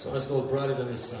So let's go brighter than the sun.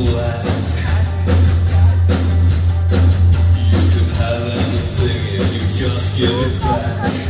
you give it back.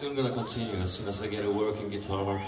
Soon gonna continue as soon as I get a working guitar.